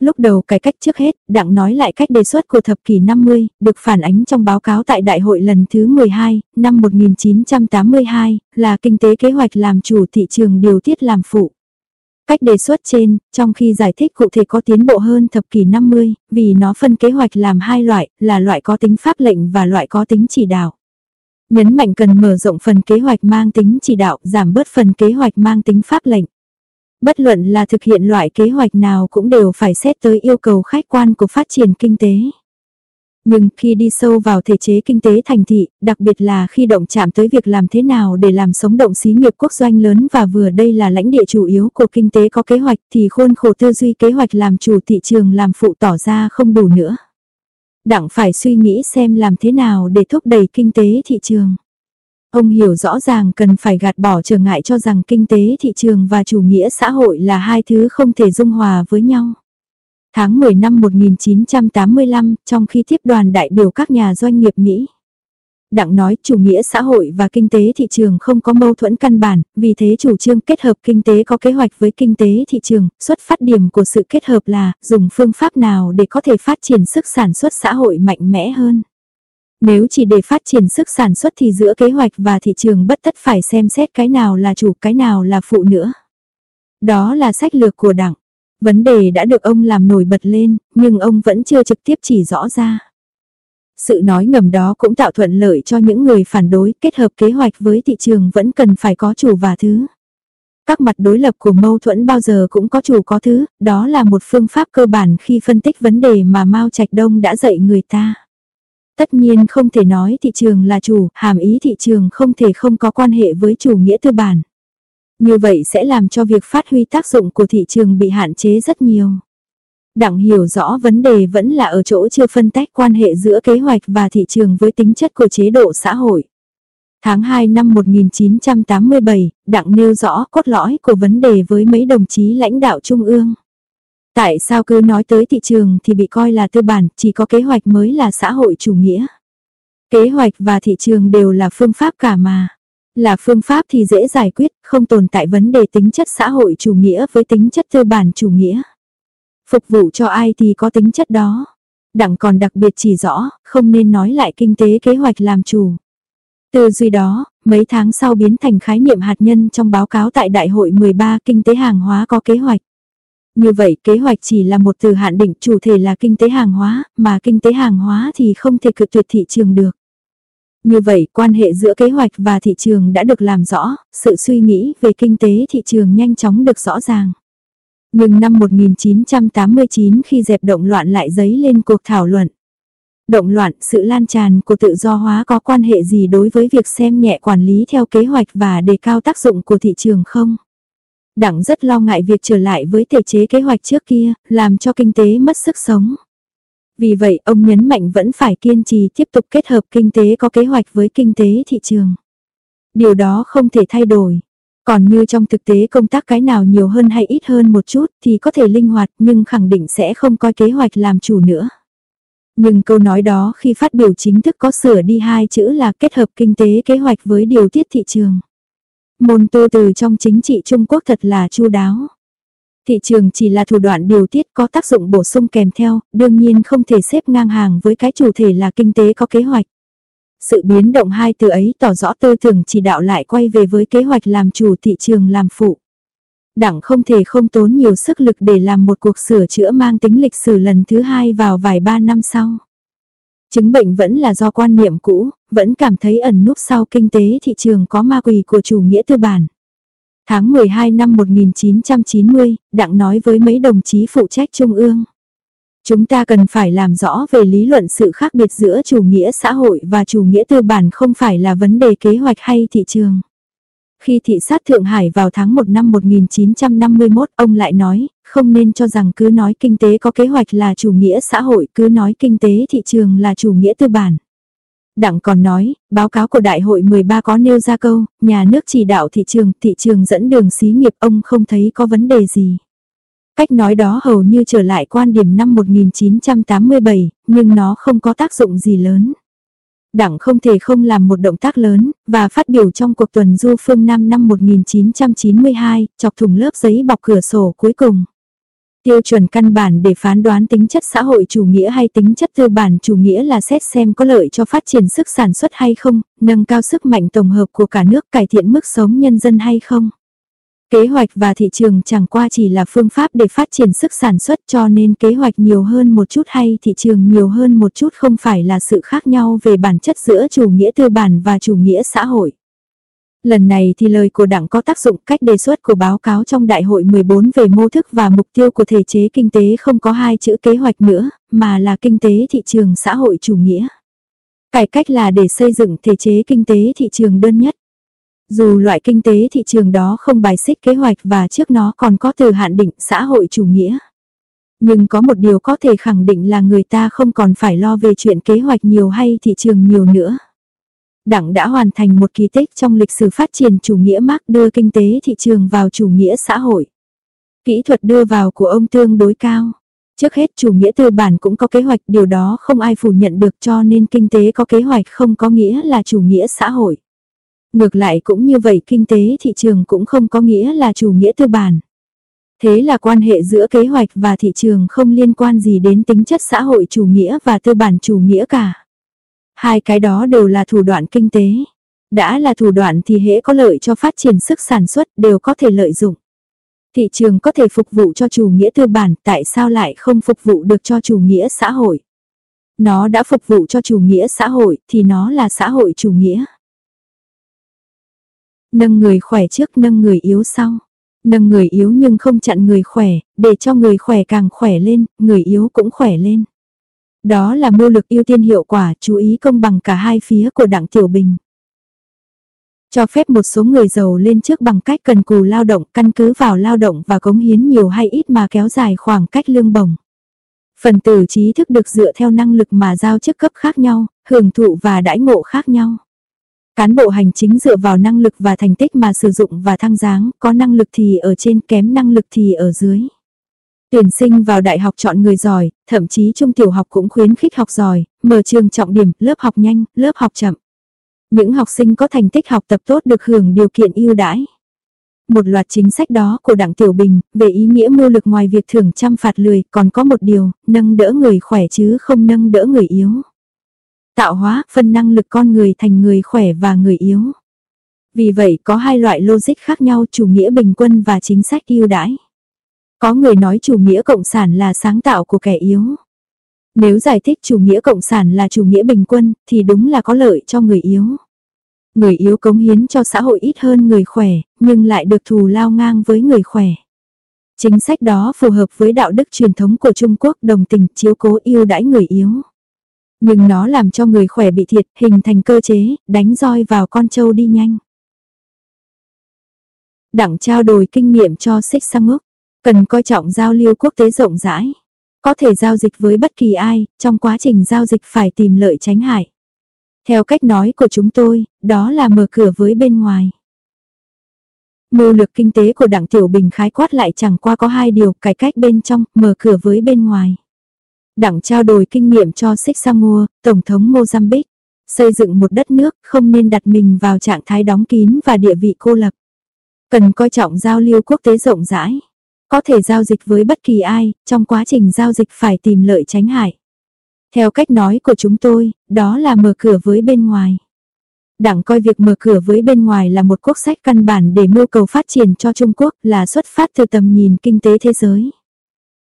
Lúc đầu cải cách trước hết, Đặng nói lại cách đề xuất của thập kỷ 50, được phản ánh trong báo cáo tại Đại hội lần thứ 12, năm 1982, là kinh tế kế hoạch làm chủ thị trường điều tiết làm phụ. Cách đề xuất trên, trong khi giải thích cụ thể có tiến bộ hơn thập kỷ 50, vì nó phân kế hoạch làm hai loại, là loại có tính pháp lệnh và loại có tính chỉ đạo. Nhấn mạnh cần mở rộng phần kế hoạch mang tính chỉ đạo, giảm bớt phần kế hoạch mang tính pháp lệnh. Bất luận là thực hiện loại kế hoạch nào cũng đều phải xét tới yêu cầu khách quan của phát triển kinh tế. Nhưng khi đi sâu vào thể chế kinh tế thành thị, đặc biệt là khi động chạm tới việc làm thế nào để làm sống động xí nghiệp quốc doanh lớn và vừa đây là lãnh địa chủ yếu của kinh tế có kế hoạch thì khuôn khổ tư duy kế hoạch làm chủ thị trường làm phụ tỏ ra không đủ nữa. Đặng phải suy nghĩ xem làm thế nào để thúc đẩy kinh tế thị trường. Ông hiểu rõ ràng cần phải gạt bỏ trở ngại cho rằng kinh tế thị trường và chủ nghĩa xã hội là hai thứ không thể dung hòa với nhau. Tháng 10 năm 1985, trong khi tiếp đoàn đại biểu các nhà doanh nghiệp Mỹ. Đặng nói chủ nghĩa xã hội và kinh tế thị trường không có mâu thuẫn căn bản, vì thế chủ trương kết hợp kinh tế có kế hoạch với kinh tế thị trường, xuất phát điểm của sự kết hợp là dùng phương pháp nào để có thể phát triển sức sản xuất xã hội mạnh mẽ hơn. Nếu chỉ để phát triển sức sản xuất thì giữa kế hoạch và thị trường bất tất phải xem xét cái nào là chủ cái nào là phụ nữa. Đó là sách lược của đảng. Vấn đề đã được ông làm nổi bật lên, nhưng ông vẫn chưa trực tiếp chỉ rõ ra. Sự nói ngầm đó cũng tạo thuận lợi cho những người phản đối kết hợp kế hoạch với thị trường vẫn cần phải có chủ và thứ. Các mặt đối lập của mâu thuẫn bao giờ cũng có chủ có thứ, đó là một phương pháp cơ bản khi phân tích vấn đề mà Mao Trạch Đông đã dạy người ta. Tất nhiên không thể nói thị trường là chủ, hàm ý thị trường không thể không có quan hệ với chủ nghĩa tư bản. Như vậy sẽ làm cho việc phát huy tác dụng của thị trường bị hạn chế rất nhiều. Đặng hiểu rõ vấn đề vẫn là ở chỗ chưa phân tách quan hệ giữa kế hoạch và thị trường với tính chất của chế độ xã hội. Tháng 2 năm 1987, Đặng nêu rõ cốt lõi của vấn đề với mấy đồng chí lãnh đạo trung ương. Tại sao cứ nói tới thị trường thì bị coi là tư bản, chỉ có kế hoạch mới là xã hội chủ nghĩa. Kế hoạch và thị trường đều là phương pháp cả mà. Là phương pháp thì dễ giải quyết, không tồn tại vấn đề tính chất xã hội chủ nghĩa với tính chất tư bản chủ nghĩa. Phục vụ cho ai thì có tính chất đó. Đặng còn đặc biệt chỉ rõ, không nên nói lại kinh tế kế hoạch làm chủ. Tư duy đó, mấy tháng sau biến thành khái niệm hạt nhân trong báo cáo tại Đại hội 13 Kinh tế hàng hóa có kế hoạch. Như vậy kế hoạch chỉ là một từ hạn định chủ thể là kinh tế hàng hóa, mà kinh tế hàng hóa thì không thể cự tuyệt thị trường được. Như vậy quan hệ giữa kế hoạch và thị trường đã được làm rõ, sự suy nghĩ về kinh tế thị trường nhanh chóng được rõ ràng. Nhưng năm 1989 khi dẹp động loạn lại dấy lên cuộc thảo luận. Động loạn, sự lan tràn của tự do hóa có quan hệ gì đối với việc xem nhẹ quản lý theo kế hoạch và đề cao tác dụng của thị trường không? Đảng rất lo ngại việc trở lại với thể chế kế hoạch trước kia, làm cho kinh tế mất sức sống. Vì vậy, ông nhấn mạnh vẫn phải kiên trì tiếp tục kết hợp kinh tế có kế hoạch với kinh tế thị trường. Điều đó không thể thay đổi. Còn như trong thực tế công tác cái nào nhiều hơn hay ít hơn một chút thì có thể linh hoạt nhưng khẳng định sẽ không coi kế hoạch làm chủ nữa. Nhưng câu nói đó khi phát biểu chính thức có sửa đi hai chữ là kết hợp kinh tế kế hoạch với điều tiết thị trường. Môn tư từ trong chính trị Trung Quốc thật là chu đáo. Thị trường chỉ là thủ đoạn điều tiết có tác dụng bổ sung kèm theo, đương nhiên không thể xếp ngang hàng với cái chủ thể là kinh tế có kế hoạch. Sự biến động hai từ ấy tỏ rõ tư tưởng chỉ đạo lại quay về với kế hoạch làm chủ thị trường làm phụ. Đảng không thể không tốn nhiều sức lực để làm một cuộc sửa chữa mang tính lịch sử lần thứ hai vào vài ba năm sau. Chứng bệnh vẫn là do quan niệm cũ, vẫn cảm thấy ẩn núp sau kinh tế thị trường có ma quỷ của chủ nghĩa tư bản. Tháng 12 năm 1990, Đặng nói với mấy đồng chí phụ trách Trung ương. Chúng ta cần phải làm rõ về lý luận sự khác biệt giữa chủ nghĩa xã hội và chủ nghĩa tư bản không phải là vấn đề kế hoạch hay thị trường. Khi thị sát Thượng Hải vào tháng 1 năm 1951, ông lại nói, không nên cho rằng cứ nói kinh tế có kế hoạch là chủ nghĩa xã hội, cứ nói kinh tế thị trường là chủ nghĩa tư bản. Đặng còn nói, báo cáo của Đại hội 13 có nêu ra câu, nhà nước chỉ đạo thị trường, thị trường dẫn đường xí nghiệp ông không thấy có vấn đề gì. Cách nói đó hầu như trở lại quan điểm năm 1987, nhưng nó không có tác dụng gì lớn. Đảng không thể không làm một động tác lớn, và phát biểu trong cuộc tuần du phương Nam năm 1992, chọc thùng lớp giấy bọc cửa sổ cuối cùng. Tiêu chuẩn căn bản để phán đoán tính chất xã hội chủ nghĩa hay tính chất tư bản chủ nghĩa là xét xem có lợi cho phát triển sức sản xuất hay không, nâng cao sức mạnh tổng hợp của cả nước cải thiện mức sống nhân dân hay không. Kế hoạch và thị trường chẳng qua chỉ là phương pháp để phát triển sức sản xuất cho nên kế hoạch nhiều hơn một chút hay thị trường nhiều hơn một chút không phải là sự khác nhau về bản chất giữa chủ nghĩa tư bản và chủ nghĩa xã hội. Lần này thì lời của đảng có tác dụng cách đề xuất của báo cáo trong đại hội 14 về mô thức và mục tiêu của thể chế kinh tế không có hai chữ kế hoạch nữa, mà là kinh tế thị trường xã hội chủ nghĩa. Cải cách là để xây dựng thể chế kinh tế thị trường đơn nhất. Dù loại kinh tế thị trường đó không bài xích kế hoạch và trước nó còn có từ hạn định xã hội chủ nghĩa. Nhưng có một điều có thể khẳng định là người ta không còn phải lo về chuyện kế hoạch nhiều hay thị trường nhiều nữa. Đảng đã hoàn thành một kỳ tích trong lịch sử phát triển chủ nghĩa Mark đưa kinh tế thị trường vào chủ nghĩa xã hội. Kỹ thuật đưa vào của ông tương đối cao. Trước hết chủ nghĩa tư bản cũng có kế hoạch, điều đó không ai phủ nhận được cho nên kinh tế có kế hoạch không có nghĩa là chủ nghĩa xã hội. Ngược lại cũng như vậy kinh tế thị trường cũng không có nghĩa là chủ nghĩa tư bản. Thế là quan hệ giữa kế hoạch và thị trường không liên quan gì đến tính chất xã hội chủ nghĩa và tư bản chủ nghĩa cả. Hai cái đó đều là thủ đoạn kinh tế. Đã là thủ đoạn thì hễ có lợi cho phát triển sức sản xuất đều có thể lợi dụng. Thị trường có thể phục vụ cho chủ nghĩa tư bản, tại sao lại không phục vụ được cho chủ nghĩa xã hội? Nó đã phục vụ cho chủ nghĩa xã hội thì nó là xã hội chủ nghĩa. Nâng người khỏe trước nâng người yếu sau. Nâng người yếu nhưng không chặn người khỏe, để cho người khỏe càng khỏe lên, người yếu cũng khỏe lên. Đó là mưu lực ưu tiên hiệu quả, chú ý công bằng cả hai phía của đặng Tiểu Bình. Cho phép một số người giàu lên trước bằng cách cần cù lao động, căn cứ vào lao động và cống hiến nhiều hay ít mà kéo dài khoảng cách lương bổng. Phần tử trí thức được dựa theo năng lực mà giao chức cấp khác nhau, hưởng thụ và đãi ngộ khác nhau. Cán bộ hành chính dựa vào năng lực và thành tích mà sử dụng và thăng giáng, có năng lực thì ở trên kém năng lực thì ở dưới. Tuyển sinh vào đại học chọn người giỏi, thậm chí trung tiểu học cũng khuyến khích học giỏi, mở trường trọng điểm, lớp học nhanh, lớp học chậm. Những học sinh có thành tích học tập tốt được hưởng điều kiện ưu đãi. Một loạt chính sách đó của Đảng Tiểu Bình, về ý nghĩa mưu lực ngoài việc thưởng trăm phạt lười, còn có một điều, nâng đỡ người khỏe chứ không nâng đỡ người yếu. Tạo hóa, phân năng lực con người thành người khỏe và người yếu. Vì vậy có hai loại logic khác nhau chủ nghĩa bình quân và chính sách ưu đãi. Có người nói chủ nghĩa cộng sản là sáng tạo của kẻ yếu. Nếu giải thích chủ nghĩa cộng sản là chủ nghĩa bình quân thì đúng là có lợi cho người yếu. Người yếu cống hiến cho xã hội ít hơn người khỏe, nhưng lại được thù lao ngang với người khỏe. Chính sách đó phù hợp với đạo đức truyền thống của Trung Quốc đồng tình chiếu cố yêu đãi người yếu. Nhưng nó làm cho người khỏe bị thiệt, hình thành cơ chế, đánh roi vào con trâu đi nhanh. Đặng trao đổi kinh nghiệm cho xích sang úc, cần coi trọng giao lưu quốc tế rộng rãi. Có thể giao dịch với bất kỳ ai, trong quá trình giao dịch phải tìm lợi tránh hại. Theo cách nói của chúng tôi, đó là mở cửa với bên ngoài. Mưu lược kinh tế của đảng Tiểu Bình khái quát lại chẳng qua có hai điều cải cách bên trong, mở cửa với bên ngoài. Đảng trao đổi kinh nghiệm cho Sích Tổng thống Mozambique. Xây dựng một đất nước không nên đặt mình vào trạng thái đóng kín và địa vị cô lập. Cần coi trọng giao lưu quốc tế rộng rãi. Có thể giao dịch với bất kỳ ai, trong quá trình giao dịch phải tìm lợi tránh hại. Theo cách nói của chúng tôi, đó là mở cửa với bên ngoài. Đảng coi việc mở cửa với bên ngoài là một quốc sách căn bản để mưu cầu phát triển cho Trung Quốc là xuất phát từ tầm nhìn kinh tế thế giới.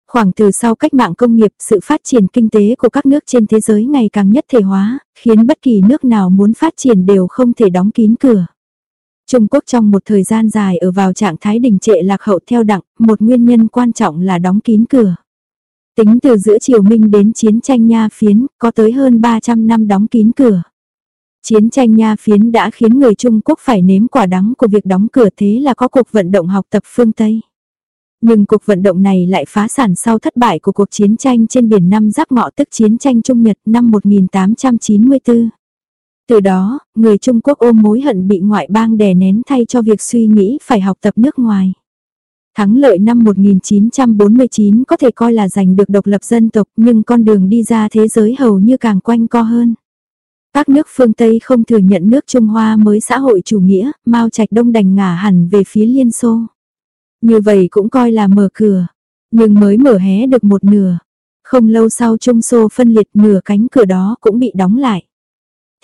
Khoảng từ sau cách mạng công nghiệp, sự phát triển kinh tế của các nước trên thế giới ngày càng nhất thể hóa, khiến bất kỳ nước nào muốn phát triển đều không thể đóng kín cửa. Trung Quốc trong một thời gian dài ở vào trạng thái đình trệ lạc hậu theo đặng, một nguyên nhân quan trọng là đóng kín cửa. Tính từ giữa triều Minh đến chiến tranh Nha phiến, có tới hơn 300 năm đóng kín cửa. Chiến tranh Nha phiến đã khiến người Trung Quốc phải nếm quả đắng của việc đóng cửa thế là có cuộc vận động học tập phương Tây. Nhưng cuộc vận động này lại phá sản sau thất bại của cuộc chiến tranh trên biển Năm Giáp Ngọ tức chiến tranh Trung Nhật năm 1894. Từ đó, người Trung Quốc ôm mối hận bị ngoại bang đè nén thay cho việc suy nghĩ phải học tập nước ngoài. Thắng lợi năm 1949 có thể coi là giành được độc lập dân tộc nhưng con đường đi ra thế giới hầu như càng quanh co hơn. Các nước phương Tây không thừa nhận nước Trung Hoa mới xã hội chủ nghĩa, Mao Trạch Đông đành ngả hẳn về phía Liên Xô. Như vậy cũng coi là mở cửa, nhưng mới mở hé được một nửa. Không lâu sau Trung Xô phân liệt nửa cánh cửa đó cũng bị đóng lại.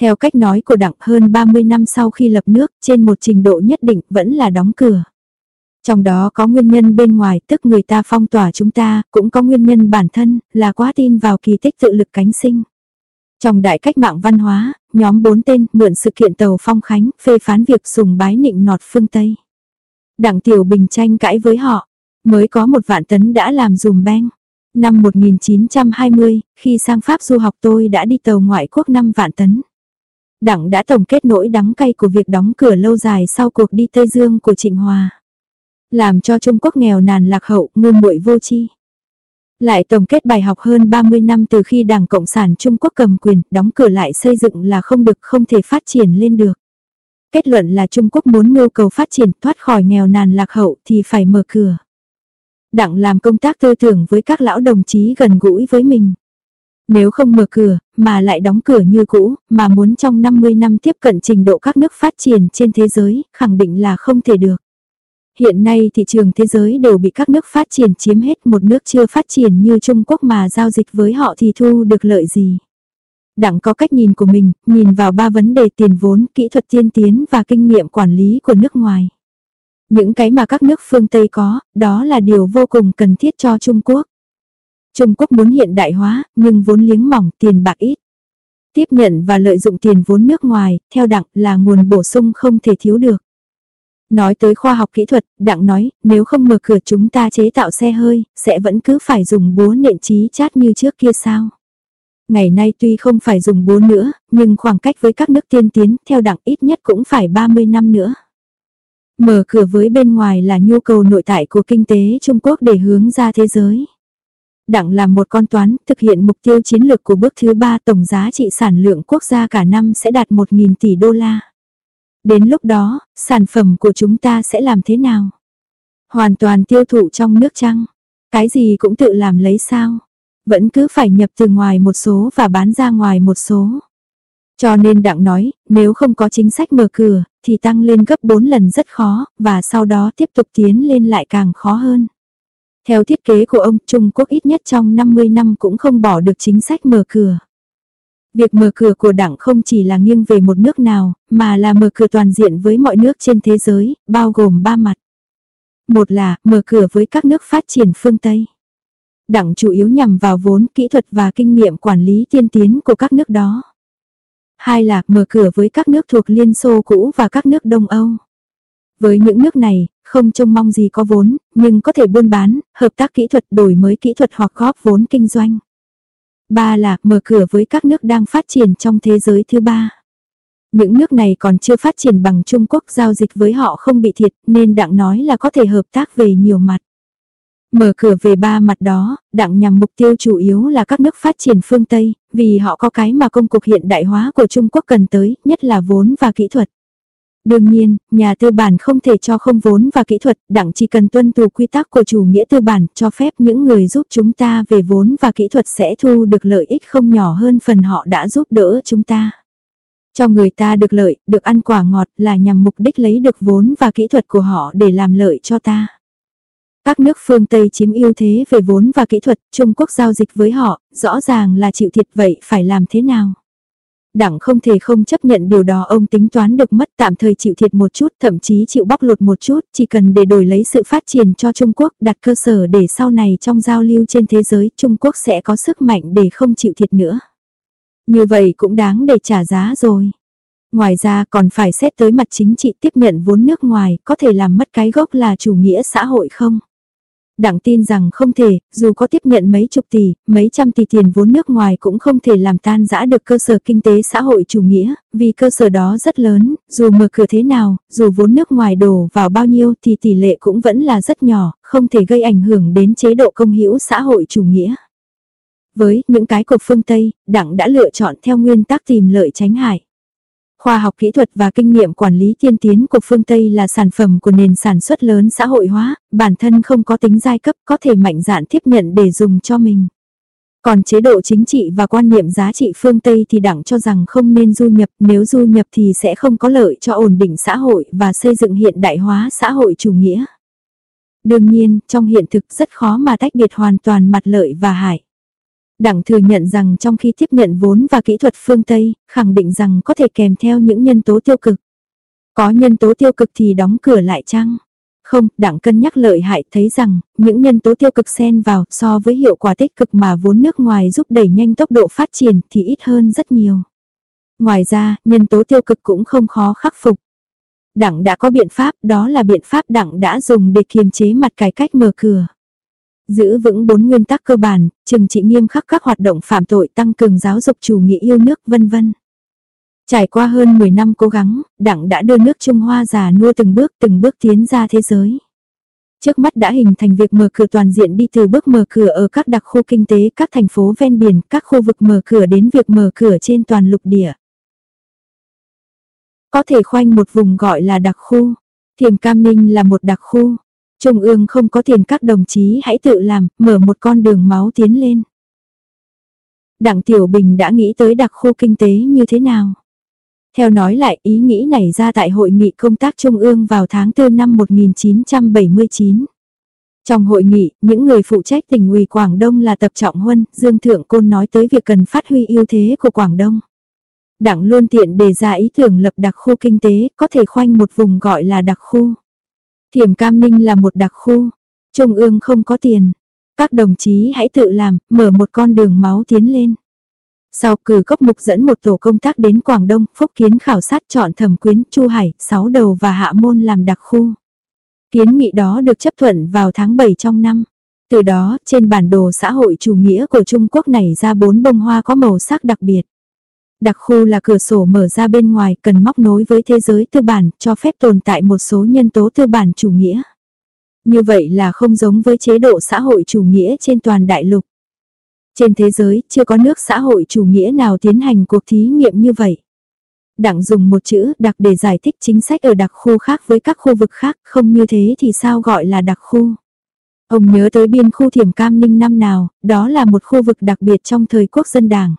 Theo cách nói của đặng hơn 30 năm sau khi lập nước trên một trình độ nhất định vẫn là đóng cửa. Trong đó có nguyên nhân bên ngoài tức người ta phong tỏa chúng ta, cũng có nguyên nhân bản thân là quá tin vào kỳ tích tự lực cánh sinh. Trong đại cách mạng văn hóa, nhóm bốn tên mượn sự kiện tàu phong khánh phê phán việc sùng bái nịnh nọt phương Tây. Đặng Tiểu Bình tranh cãi với họ, mới có một vạn tấn đã làm dùm beng. Năm 1920, khi sang Pháp du học tôi đã đi tàu ngoại quốc 5 vạn tấn. Đặng đã tổng kết nỗi đắng cay của việc đóng cửa lâu dài sau cuộc đi Tây Dương của Trịnh Hòa. Làm cho Trung Quốc nghèo nàn lạc hậu, ngu muội vô tri. Lại tổng kết bài học hơn 30 năm từ khi Đảng Cộng sản Trung Quốc cầm quyền, đóng cửa lại xây dựng là không được không thể phát triển lên được. Kết luận là Trung Quốc muốn mưu cầu phát triển thoát khỏi nghèo nàn lạc hậu thì phải mở cửa. Đặng làm công tác tư tưởng với các lão đồng chí gần gũi với mình. Nếu không mở cửa, mà lại đóng cửa như cũ, mà muốn trong 50 năm tiếp cận trình độ các nước phát triển trên thế giới, khẳng định là không thể được. Hiện nay thị trường thế giới đều bị các nước phát triển chiếm hết một nước chưa phát triển như Trung Quốc mà giao dịch với họ thì thu được lợi gì. Đặng có cách nhìn của mình, nhìn vào ba vấn đề tiền vốn, kỹ thuật tiên tiến và kinh nghiệm quản lý của nước ngoài. Những cái mà các nước phương Tây có, đó là điều vô cùng cần thiết cho Trung Quốc. Trung Quốc muốn hiện đại hóa, nhưng vốn liếng mỏng, tiền bạc ít. Tiếp nhận và lợi dụng tiền vốn nước ngoài, theo đặng là nguồn bổ sung không thể thiếu được. Nói tới khoa học kỹ thuật, đặng nói, nếu không mở cửa chúng ta chế tạo xe hơi, sẽ vẫn cứ phải dùng búa nện trí chát như trước kia sao. Ngày nay tuy không phải dùng búa nữa, nhưng khoảng cách với các nước tiên tiến theo đặng ít nhất cũng phải 30 năm nữa. Mở cửa với bên ngoài là nhu cầu nội tại của kinh tế Trung Quốc để hướng ra thế giới. Đặng làm một con toán, thực hiện mục tiêu chiến lược của bước thứ ba tổng giá trị sản lượng quốc gia cả năm sẽ đạt 1.000 tỷ đô la. Đến lúc đó, sản phẩm của chúng ta sẽ làm thế nào? Hoàn toàn tiêu thụ trong nước chăng? Cái gì cũng tự làm lấy sao? Vẫn cứ phải nhập từ ngoài một số và bán ra ngoài một số. Cho nên đặng nói, nếu không có chính sách mở cửa, thì tăng lên gấp 4 lần rất khó, và sau đó tiếp tục tiến lên lại càng khó hơn. Theo thiết kế của ông, Trung Quốc ít nhất trong 50 năm cũng không bỏ được chính sách mở cửa. Việc mở cửa của đảng không chỉ là nghiêng về một nước nào, mà là mở cửa toàn diện với mọi nước trên thế giới, bao gồm ba mặt. Một là mở cửa với các nước phát triển phương Tây. Đảng chủ yếu nhằm vào vốn, kỹ thuật và kinh nghiệm quản lý tiên tiến của các nước đó. Hai là mở cửa với các nước thuộc Liên Xô cũ và các nước Đông Âu. Với những nước này, không trông mong gì có vốn, nhưng có thể buôn bán, hợp tác kỹ thuật đổi mới kỹ thuật hoặc góp vốn kinh doanh. Ba là mở cửa với các nước đang phát triển trong thế giới thứ ba. Những nước này còn chưa phát triển bằng Trung Quốc giao dịch với họ không bị thiệt nên đặng nói là có thể hợp tác về nhiều mặt. Mở cửa về ba mặt đó, đặng nhằm mục tiêu chủ yếu là các nước phát triển phương Tây, vì họ có cái mà công cuộc hiện đại hóa của Trung Quốc cần tới, nhất là vốn và kỹ thuật. Đương nhiên, nhà tư bản không thể cho không vốn và kỹ thuật, đặng chỉ cần tuân thủ quy tắc của chủ nghĩa tư bản cho phép những người giúp chúng ta về vốn và kỹ thuật sẽ thu được lợi ích không nhỏ hơn phần họ đã giúp đỡ chúng ta. Cho người ta được lợi, được ăn quả ngọt là nhằm mục đích lấy được vốn và kỹ thuật của họ để làm lợi cho ta. Các nước phương Tây chiếm ưu thế về vốn và kỹ thuật, Trung Quốc giao dịch với họ, rõ ràng là chịu thiệt vậy phải làm thế nào? Đảng không thể không chấp nhận điều đó ông tính toán được mất tạm thời chịu thiệt một chút, thậm chí chịu bóc lột một chút, chỉ cần để đổi lấy sự phát triển cho Trung Quốc, đặt cơ sở để sau này trong giao lưu trên thế giới Trung Quốc sẽ có sức mạnh để không chịu thiệt nữa. Như vậy cũng đáng để trả giá rồi. Ngoài ra còn phải xét tới mặt chính trị tiếp nhận vốn nước ngoài có thể làm mất cái gốc là chủ nghĩa xã hội không? Đặng tin rằng không thể, dù có tiếp nhận mấy chục tỷ, mấy trăm tỷ tiền vốn nước ngoài cũng không thể làm tan rã được cơ sở kinh tế xã hội chủ nghĩa, vì cơ sở đó rất lớn, dù mở cửa thế nào, dù vốn nước ngoài đổ vào bao nhiêu thì tỷ lệ cũng vẫn là rất nhỏ, không thể gây ảnh hưởng đến chế độ công hữu xã hội chủ nghĩa. Với những cái của phương Tây, Đặng đã lựa chọn theo nguyên tắc tìm lợi tránh hại. Khoa học kỹ thuật và kinh nghiệm quản lý tiên tiến của phương Tây là sản phẩm của nền sản xuất lớn xã hội hóa, bản thân không có tính giai cấp có thể mạnh dạn tiếp nhận để dùng cho mình. Còn chế độ chính trị và quan niệm giá trị phương Tây thì đảng cho rằng không nên du nhập, nếu du nhập thì sẽ không có lợi cho ổn định xã hội và xây dựng hiện đại hóa xã hội chủ nghĩa. Đương nhiên, trong hiện thực rất khó mà tách biệt hoàn toàn mặt lợi và hại. Đảng thừa nhận rằng trong khi tiếp nhận vốn và kỹ thuật phương Tây, khẳng định rằng có thể kèm theo những nhân tố tiêu cực. Có nhân tố tiêu cực thì đóng cửa lại chăng? Không, đảng cân nhắc lợi hại thấy rằng, những nhân tố tiêu cực xen vào so với hiệu quả tích cực mà vốn nước ngoài giúp đẩy nhanh tốc độ phát triển thì ít hơn rất nhiều. Ngoài ra, nhân tố tiêu cực cũng không khó khắc phục. Đảng đã có biện pháp, đó là biện pháp đảng đã dùng để kiềm chế mặt cải cách mở cửa. Giữ vững bốn nguyên tắc cơ bản, trừng trị nghiêm khắc các hoạt động phạm tội tăng cường giáo dục chủ nghĩa yêu nước vân vân. Trải qua hơn 10 năm cố gắng, đảng đã đưa nước Trung Hoa già nua từng bước từng bước tiến ra thế giới. Trước mắt đã hình thành việc mở cửa toàn diện đi từ bước mở cửa ở các đặc khu kinh tế các thành phố ven biển, các khu vực mở cửa đến việc mở cửa trên toàn lục địa. Có thể khoanh một vùng gọi là đặc khu. Thiểm Cam Ninh là một đặc khu, Trung ương không có tiền các đồng chí hãy tự làm, mở một con đường máu tiến lên. Đặng Tiểu Bình đã nghĩ tới đặc khu kinh tế như thế nào? Theo nói lại ý nghĩ này ra tại hội nghị công tác Trung ương vào tháng 4 năm 1979. Trong hội nghị, những người phụ trách tỉnh ủy Quảng Đông là Tập Trọng Huân, Dương Thượng Côn nói tới việc cần phát huy ưu thế của Quảng Đông. Đảng luôn tiện đề ra ý tưởng lập đặc khu kinh tế, có thể khoanh một vùng gọi là đặc khu. Thiểm Cam Ninh là một đặc khu. Trung ương không có tiền. Các đồng chí hãy tự làm, mở một con đường máu tiến lên. Sau cử cốc mục dẫn một tổ công tác đến Quảng Đông, Phúc Kiến khảo sát chọn thẩm quyến, Chu Hải, Sáu Đầu và Hạ Môn làm đặc khu. Kiến nghị đó được chấp thuận vào tháng 7 trong năm. Từ đó, trên bản đồ xã hội chủ nghĩa của Trung Quốc này ra bốn bông hoa có màu sắc đặc biệt. Đặc khu là cửa sổ mở ra bên ngoài cần móc nối với thế giới tư bản, cho phép tồn tại một số nhân tố tư bản chủ nghĩa. Như vậy là không giống với chế độ xã hội chủ nghĩa trên toàn đại lục. Trên thế giới, chưa có nước xã hội chủ nghĩa nào tiến hành cuộc thí nghiệm như vậy. Đặng dùng một chữ đặc để giải thích chính sách ở đặc khu khác với các khu vực khác, không như thế thì sao gọi là đặc khu. Ông nhớ tới biên khu thiểm cam ninh năm nào, đó là một khu vực đặc biệt trong thời quốc dân đảng.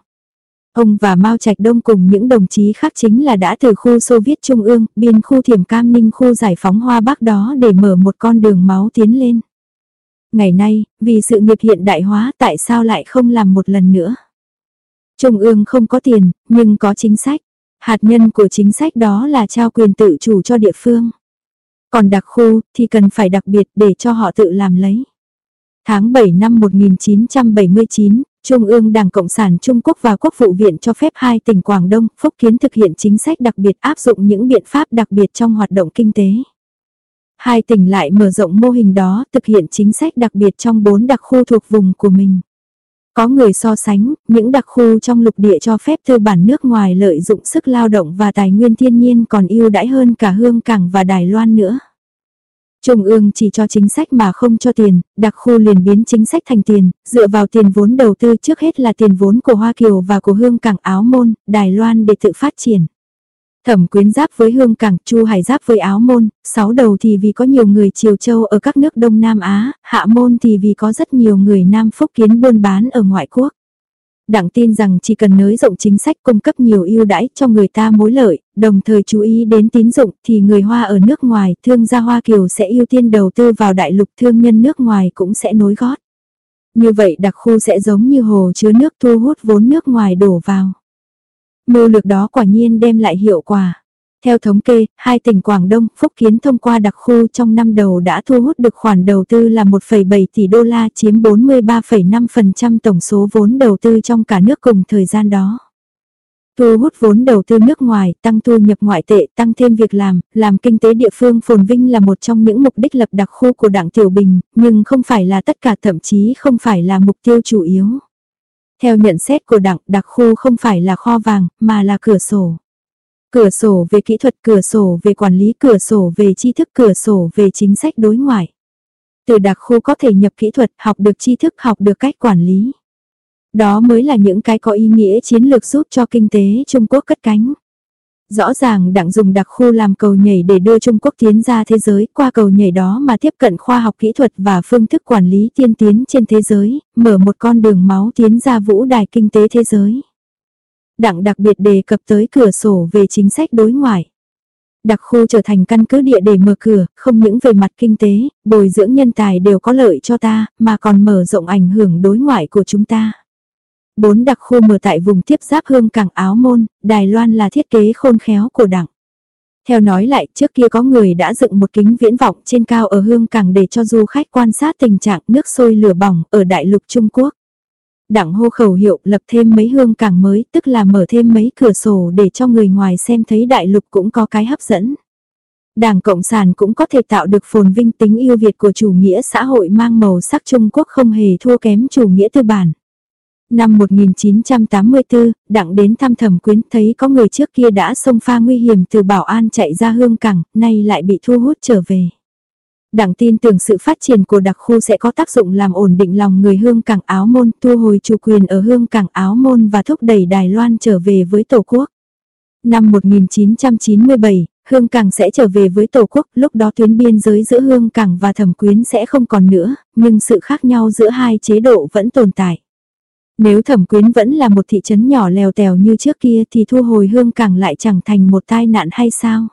Ông và Mao Trạch Đông cùng những đồng chí khác chính là đã từ khu Xô Viết Trung ương, biên khu Thiểm Cam Ninh khu giải phóng Hoa Bắc đó để mở một con đường máu tiến lên. Ngày nay, vì sự nghiệp hiện đại hóa tại sao lại không làm một lần nữa? Trung ương không có tiền, nhưng có chính sách. Hạt nhân của chính sách đó là trao quyền tự chủ cho địa phương. Còn đặc khu thì cần phải đặc biệt để cho họ tự làm lấy. Tháng 7 năm 1979, Trung ương Đảng Cộng sản Trung Quốc và Quốc vụ viện cho phép hai tỉnh Quảng Đông, Phúc Kiến thực hiện chính sách đặc biệt áp dụng những biện pháp đặc biệt trong hoạt động kinh tế. Hai tỉnh lại mở rộng mô hình đó, thực hiện chính sách đặc biệt trong bốn đặc khu thuộc vùng của mình. Có người so sánh, những đặc khu trong lục địa cho phép tư bản nước ngoài lợi dụng sức lao động và tài nguyên thiên nhiên còn ưu đãi hơn cả Hương Cảng và Đài Loan nữa. Trung ương chỉ cho chính sách mà không cho tiền, đặc khu liền biến chính sách thành tiền, dựa vào tiền vốn đầu tư trước hết là tiền vốn của Hoa Kiều và của Hương Cảng Áo Môn, Đài Loan để tự phát triển. Thẩm quyến giáp với hương cảng, chu hải giáp với áo môn, sáu đầu thì vì có nhiều người triều châu ở các nước Đông Nam Á, hạ môn thì vì có rất nhiều người Nam Phúc kiến buôn bán ở ngoại quốc. Đặng tin rằng chỉ cần nới rộng chính sách cung cấp nhiều ưu đãi cho người ta mối lợi, đồng thời chú ý đến tín dụng thì người Hoa ở nước ngoài, thương gia Hoa Kiều sẽ ưu tiên đầu tư vào đại lục thương nhân nước ngoài cũng sẽ nối gót. Như vậy đặc khu sẽ giống như hồ chứa nước thu hút vốn nước ngoài đổ vào. Mưu lược đó quả nhiên đem lại hiệu quả. Theo thống kê, hai tỉnh Quảng Đông, Phúc Kiến thông qua đặc khu trong năm đầu đã thu hút được khoản đầu tư là 1,7 tỷ đô la chiếm 43,5% tổng số vốn đầu tư trong cả nước cùng thời gian đó. Thu hút vốn đầu tư nước ngoài, tăng thu nhập ngoại tệ, tăng thêm việc làm, làm kinh tế địa phương phồn vinh là một trong những mục đích lập đặc khu của Đảng Tiểu Bình, nhưng không phải là tất cả thậm chí không phải là mục tiêu chủ yếu. Theo nhận xét của Đảng, đặc khu không phải là kho vàng, mà là cửa sổ. Cửa sổ về kỹ thuật, cửa sổ về quản lý, cửa sổ về tri thức, cửa sổ về chính sách đối ngoại. Từ đặc khu có thể nhập kỹ thuật, học được tri thức, học được cách quản lý. Đó mới là những cái có ý nghĩa chiến lược giúp cho kinh tế Trung Quốc cất cánh. Rõ ràng đặng dùng đặc khu làm cầu nhảy để đưa Trung Quốc tiến ra thế giới, qua cầu nhảy đó mà tiếp cận khoa học kỹ thuật và phương thức quản lý tiên tiến trên thế giới, mở một con đường máu tiến ra vũ đài kinh tế thế giới. Đặng đặc biệt đề cập tới cửa sổ về chính sách đối ngoại. Đặc khu trở thành căn cứ địa để mở cửa, không những về mặt kinh tế, bồi dưỡng nhân tài đều có lợi cho ta, mà còn mở rộng ảnh hưởng đối ngoại của chúng ta. Bốn đặc khu mở tại vùng tiếp giáp hương cảng áo môn, Đài Loan là thiết kế khôn khéo của đảng. Theo nói lại, trước kia có người đã dựng một kính viễn vọng trên cao ở hương cảng để cho du khách quan sát tình trạng nước sôi lửa bỏng ở đại lục Trung Quốc. Đặng hô khẩu hiệu lập thêm mấy hương cảng mới, tức là mở thêm mấy cửa sổ để cho người ngoài xem thấy đại lục cũng có cái hấp dẫn. Đảng Cộng sản cũng có thể tạo được phồn vinh tính yêu Việt của chủ nghĩa xã hội mang màu sắc Trung Quốc không hề thua kém chủ nghĩa tư bản. Năm 1984, Đặng đến thăm thẩm quyến thấy có người trước kia đã xông pha nguy hiểm từ Bảo An chạy ra hương cảng, nay lại bị thu hút trở về. Đảng tin tưởng sự phát triển của đặc khu sẽ có tác dụng làm ổn định lòng người hương cảng áo môn, thu hồi chủ quyền ở hương cảng áo môn và thúc đẩy Đài Loan trở về với Tổ quốc. Năm 1997, Hương Cảng sẽ trở về với Tổ quốc, lúc đó tuyến biên giới giữa Hương Cảng và Thẩm Quyến sẽ không còn nữa, nhưng sự khác nhau giữa hai chế độ vẫn tồn tại. Nếu Thẩm Quyến vẫn là một thị trấn nhỏ lèo tèo như trước kia thì thu hồi Hương Cảng lại chẳng thành một tai nạn hay sao?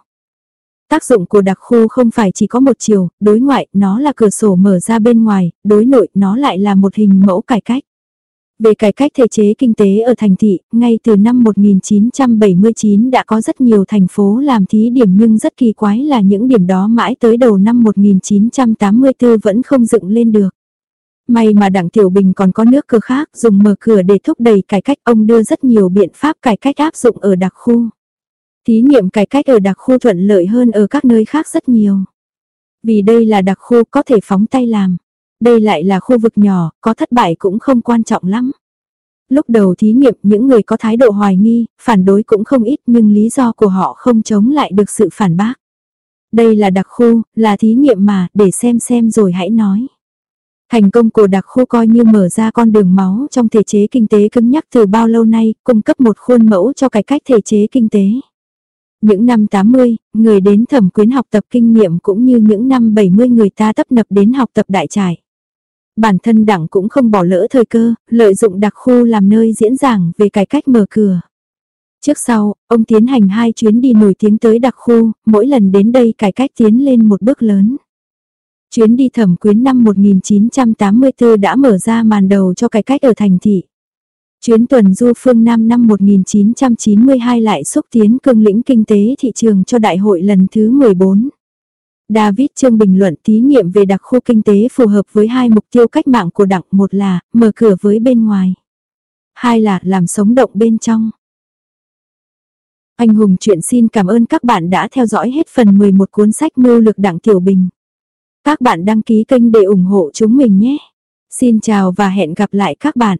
Tác dụng của đặc khu không phải chỉ có một chiều, đối ngoại, nó là cửa sổ mở ra bên ngoài, đối nội, nó lại là một hình mẫu cải cách. Về cải cách thể chế kinh tế ở thành thị, ngay từ năm 1979 đã có rất nhiều thành phố làm thí điểm nhưng rất kỳ quái là những điểm đó mãi tới đầu năm 1984 vẫn không dựng lên được. May mà Đặng Tiểu Bình còn có nước cơ khác dùng mở cửa để thúc đẩy cải cách ông đưa rất nhiều biện pháp cải cách áp dụng ở đặc khu. Thí nghiệm cải cách ở đặc khu thuận lợi hơn ở các nơi khác rất nhiều. Vì đây là đặc khu có thể phóng tay làm. Đây lại là khu vực nhỏ, có thất bại cũng không quan trọng lắm. Lúc đầu thí nghiệm những người có thái độ hoài nghi, phản đối cũng không ít nhưng lý do của họ không chống lại được sự phản bác. Đây là đặc khu, là thí nghiệm mà, để xem xem rồi hãy nói. Thành công của đặc khu coi như mở ra con đường máu trong thể chế kinh tế cứng nhắc từ bao lâu nay, cung cấp một khuôn mẫu cho cải cách thể chế kinh tế. Những năm 80, người đến thẩm quyến học tập kinh nghiệm cũng như những năm 70 người ta tấp nập đến học tập đại trải. Bản thân đảng cũng không bỏ lỡ thời cơ, lợi dụng đặc khu làm nơi diễn giảng về cải cách mở cửa. Trước sau, ông tiến hành hai chuyến đi nổi tiếng tới đặc khu, mỗi lần đến đây cải cách tiến lên một bước lớn. Chuyến đi thẩm quyến năm 1984 đã mở ra màn đầu cho cải cách ở thành thị. Chuyến tuần du phương Nam năm 1992 lại xúc tiến cương lĩnh kinh tế thị trường cho đại hội lần thứ 14. David Trương bình luận thí nghiệm về đặc khu kinh tế phù hợp với hai mục tiêu cách mạng của đảng, một là mở cửa với bên ngoài, hai là làm sống động bên trong. Anh Hùng chuyện xin cảm ơn các bạn đã theo dõi hết phần 11 cuốn sách mưu lược đảng Tiểu Bình. Các bạn đăng ký kênh để ủng hộ chúng mình nhé. Xin chào và hẹn gặp lại các bạn.